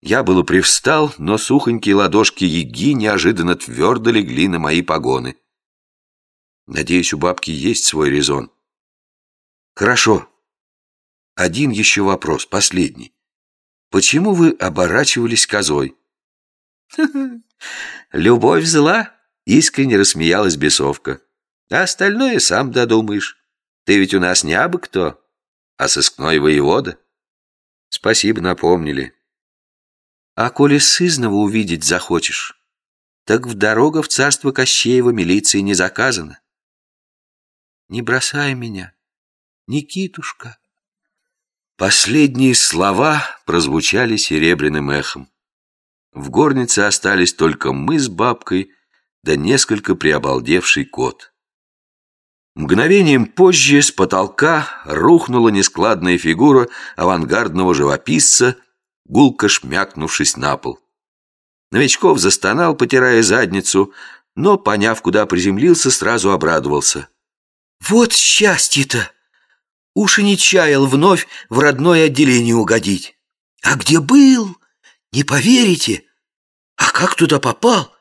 Я было привстал, но сухонькие ладошки Еги неожиданно твердо легли на мои погоны. Надеюсь, у бабки есть свой резон. Хорошо. Один еще вопрос, последний. Почему вы оборачивались козой? Любовь зла, искренне рассмеялась бесовка. А остальное сам додумаешь. Ты ведь у нас не абы кто, а сыскной воевода. Спасибо, напомнили. А коли сызнова увидеть захочешь, так в дорога в царство Кощеева милиции не заказана. Не бросай меня, Никитушка. Последние слова прозвучали серебряным эхом. В горнице остались только мы с бабкой, да несколько приобалдевший кот. Мгновением позже с потолка рухнула нескладная фигура авангардного живописца, гулко шмякнувшись на пол. Новичков застонал, потирая задницу, но, поняв, куда приземлился, сразу обрадовался. «Вот счастье-то! Уж и не чаял вновь в родное отделение угодить. А где был? Не поверите! А как туда попал?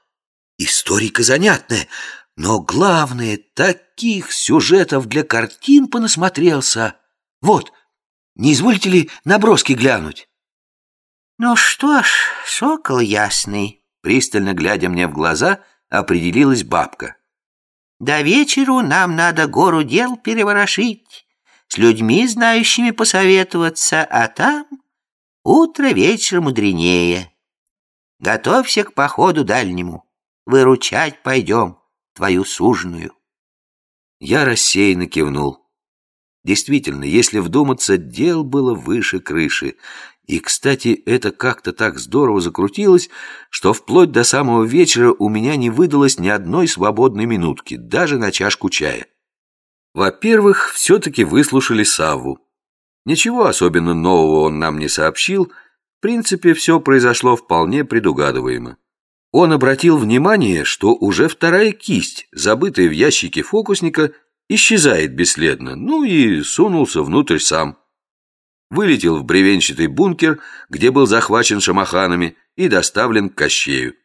Историка занятная, но главное, таких сюжетов для картин понасмотрелся. Вот, не изволите ли наброски глянуть? Ну что ж, сокол ясный, пристально глядя мне в глаза, определилась бабка. До вечеру нам надо гору дел переворошить, с людьми, знающими посоветоваться, а там утро вечер мудренее. Готовься к походу дальнему, выручать пойдем твою суженую. Я рассеянно кивнул. Действительно, если вдуматься, дел было выше крыши. И, кстати, это как-то так здорово закрутилось, что вплоть до самого вечера у меня не выдалось ни одной свободной минутки, даже на чашку чая. Во-первых, все-таки выслушали Савву. Ничего особенно нового он нам не сообщил, в принципе, все произошло вполне предугадываемо. Он обратил внимание, что уже вторая кисть, забытая в ящике фокусника, исчезает бесследно, ну и сунулся внутрь сам. Вылетел в бревенчатый бункер, где был захвачен шамаханами и доставлен к Кощею.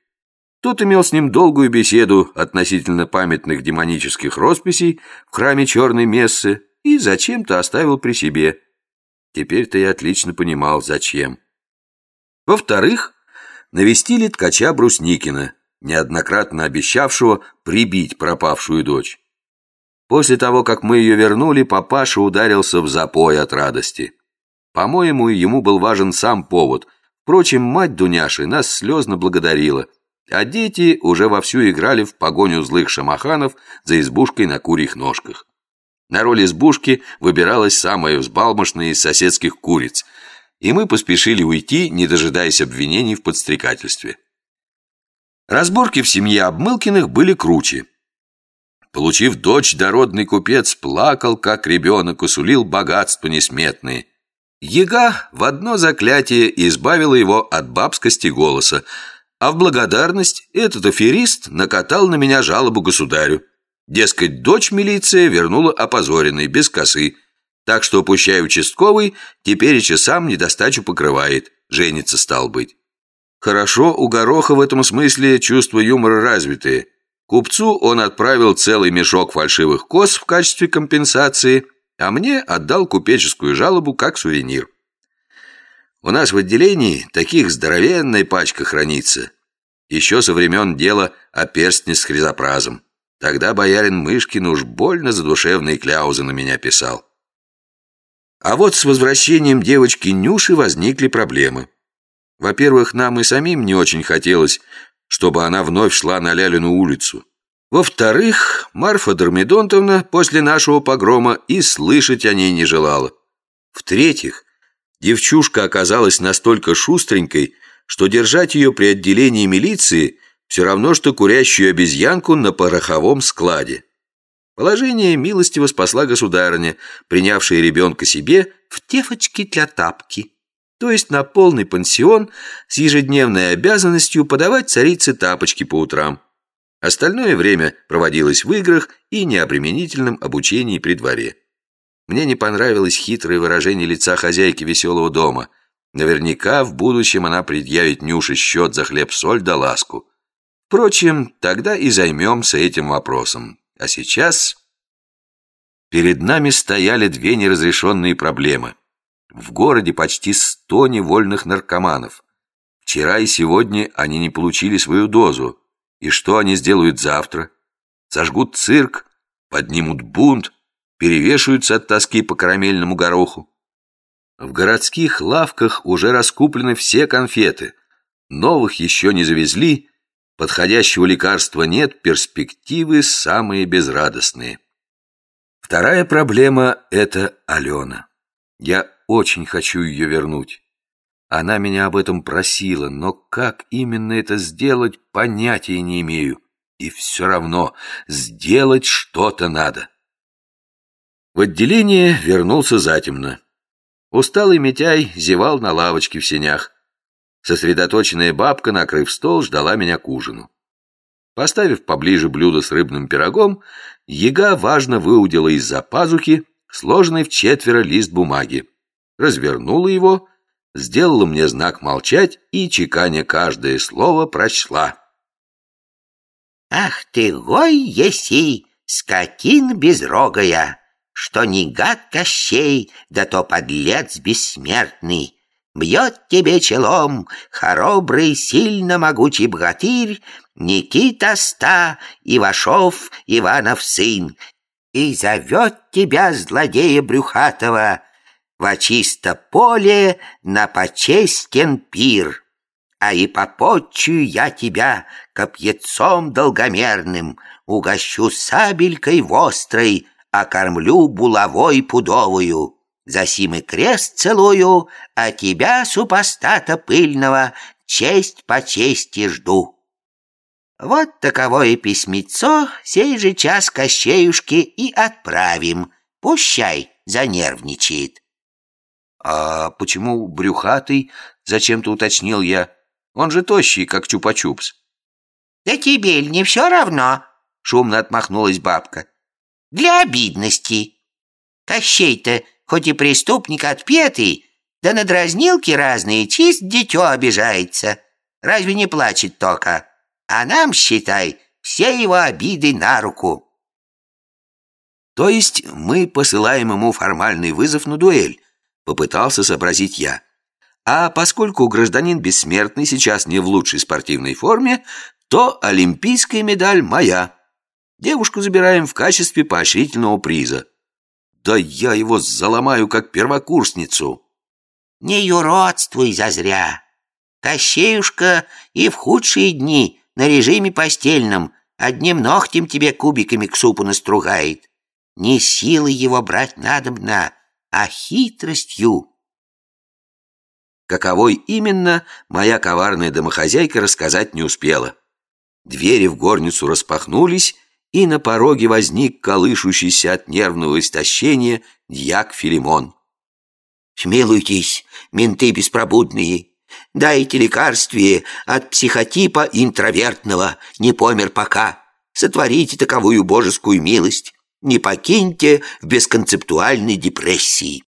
Тот имел с ним долгую беседу относительно памятных демонических росписей в храме Черной Мессы и зачем-то оставил при себе. Теперь-то я отлично понимал, зачем. Во-вторых, навестили ткача Брусникина, неоднократно обещавшего прибить пропавшую дочь. После того, как мы ее вернули, папаша ударился в запой от радости. По-моему, ему был важен сам повод. Впрочем, мать Дуняши нас слезно благодарила, а дети уже вовсю играли в погоню злых шамаханов за избушкой на курьих ножках. На роль избушки выбиралась самая взбалмошная из соседских куриц – и мы поспешили уйти, не дожидаясь обвинений в подстрекательстве. Разборки в семье Обмылкиных были круче. Получив дочь, дородный купец плакал, как ребенок, усулил богатства несметные. Ега в одно заклятие избавила его от бабскости голоса, а в благодарность этот аферист накатал на меня жалобу государю. Дескать, дочь милиция вернула опозоренной, без косы, так что, пущай участковый, теперь и часам недостачу покрывает. Женится стал быть. Хорошо, у Гороха в этом смысле чувство юмора развитые. Купцу он отправил целый мешок фальшивых коз в качестве компенсации, а мне отдал купеческую жалобу как сувенир. У нас в отделении таких здоровенная пачка хранится. Еще со времен дела о перстне с хризопразом. Тогда боярин Мышкин уж больно задушевные кляузы на меня писал. А вот с возвращением девочки Нюши возникли проблемы. Во-первых, нам и самим не очень хотелось, чтобы она вновь шла на Лялину улицу. Во-вторых, Марфа Дормидонтовна после нашего погрома и слышать о ней не желала. В-третьих, девчушка оказалась настолько шустренькой, что держать ее при отделении милиции все равно, что курящую обезьянку на пороховом складе. Положение милостиво спасла государыня, принявшая ребенка себе в тефочки для тапки, то есть на полный пансион с ежедневной обязанностью подавать царице тапочки по утрам. Остальное время проводилось в играх и необременительном обучении при дворе. Мне не понравилось хитрое выражение лица хозяйки веселого дома. Наверняка в будущем она предъявит Нюше счет за хлеб-соль да ласку. Впрочем, тогда и займемся этим вопросом. А сейчас... Перед нами стояли две неразрешенные проблемы. В городе почти сто невольных наркоманов. Вчера и сегодня они не получили свою дозу. И что они сделают завтра? Сожгут цирк, поднимут бунт, перевешиваются от тоски по карамельному гороху. В городских лавках уже раскуплены все конфеты. Новых еще не завезли, подходящего лекарства нет, перспективы самые безрадостные. Вторая проблема – это Алена. Я очень хочу ее вернуть. Она меня об этом просила, но как именно это сделать, понятия не имею. И все равно сделать что-то надо. В отделение вернулся затемно. Усталый Митяй зевал на лавочке в сенях. Сосредоточенная бабка, накрыв стол, ждала меня к ужину. Поставив поближе блюдо с рыбным пирогом, яга важно выудила из-за пазухи сложенный в четверо лист бумаги, развернула его, сделала мне знак молчать и, чеканя каждое слово, прочла. «Ах ты, гой еси, скотин безрогая!» что не гад Кощей, да то подлец бессмертный. Бьет тебе челом хоробрый, сильно могучий богатырь Никита Ста, Ивашов, Иванов сын, И зовет тебя, злодея брюхатого, Во чисто поле на почестен пир. А и попотчую я тебя копьецом долгомерным, Угощу сабелькой вострой, а кормлю булавой пудовую. За сим и крест целую, а тебя, супостата пыльного, честь по чести жду. Вот таковое письмецо сей же час Кощеюшке и отправим. Пущай занервничает. А почему брюхатый? Зачем-то уточнил я. Он же тощий, как чупа-чупс. Да тебе ли не все равно? Шумно отмахнулась бабка для обидности. Кощей-то, хоть и преступник отпетый, да на дразнилки разные чист дитё обижается. Разве не плачет только? А нам, считай, все его обиды на руку. То есть мы посылаем ему формальный вызов на дуэль, попытался сообразить я. А поскольку гражданин бессмертный сейчас не в лучшей спортивной форме, то олимпийская медаль моя. Девушку забираем в качестве поощрительного приза. Да я его заломаю, как первокурсницу. Не юродствуй зазря. Кощеюшка и в худшие дни на режиме постельном одним ногтем тебе кубиками к супу настругает. Не силой его брать надобно, а хитростью. Каковой именно, моя коварная домохозяйка рассказать не успела. Двери в горницу распахнулись, и на пороге возник колышущийся от нервного истощения дьяк Филимон. «Смилуйтесь, менты беспробудные, дайте лекарствие от психотипа интровертного, не помер пока, сотворите таковую божескую милость, не покиньте в бесконцептуальной депрессии».